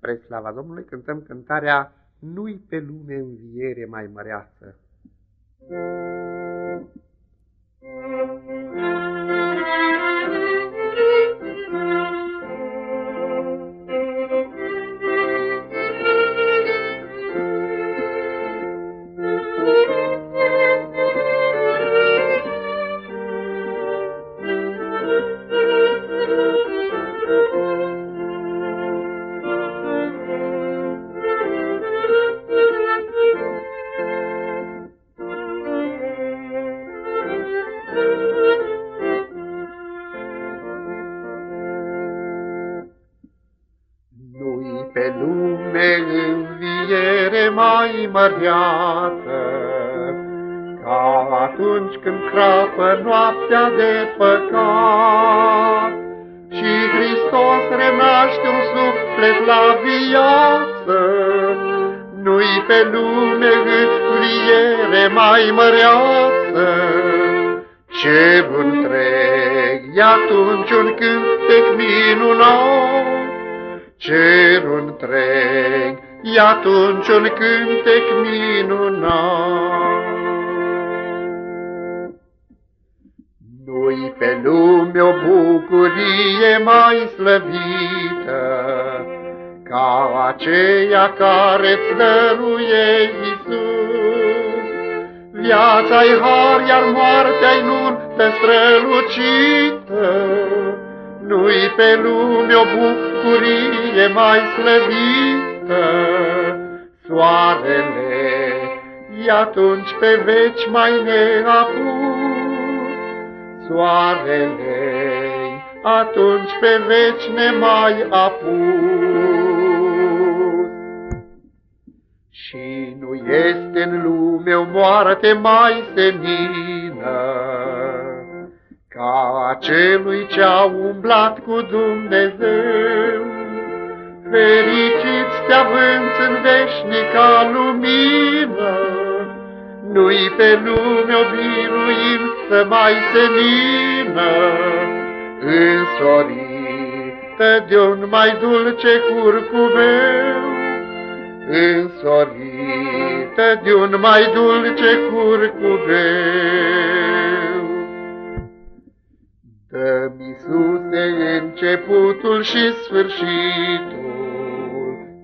Spre slava Domnului cântăm cântarea Nu-i pe lume înviere mai măreață. Nu-i pe lume înviere mai măreață, Ca atunci când crapă noaptea de păcat, Și Hristos renaște un suflet la viață. Nu-i pe lume înviere mai măreață, Ce întreg e atunci un cântec minunat, cerul întreg, e atunci un cântec minunat. Nu-i pe lume o bucurie mai slăvită, ca aceea care-ți dăruie Iisus. Viața-i har, iar moartea-i nuntă strălucită, nu-i pe lume o bucurie mai slăvită. Soarele e atunci pe veci mai neapus, Soarele atunci pe veci nemai apus. Și nu este în lume o moarte mai senină, ca celui ce-a umblat cu Dumnezeu. Fericiți te avânți în veșnica lumină, Nu-i pe lume o biruință mai senină, Însorită de un mai dulce curcubeu, Însorită de un mai dulce curcubeu. Dăm, Iisuse, începutul și sfârșitul,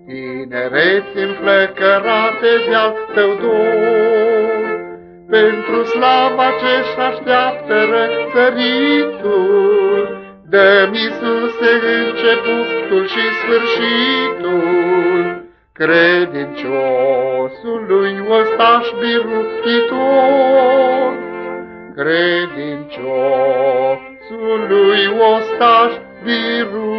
Tinereți înflăcărate de-al Tău dor, Pentru slava ce-și așteaptă răsăritul. Dăm, Iisuse, începutul și sfârșitul, Credinciosului ostaș biruitor, Credincios, lui ostaș virus.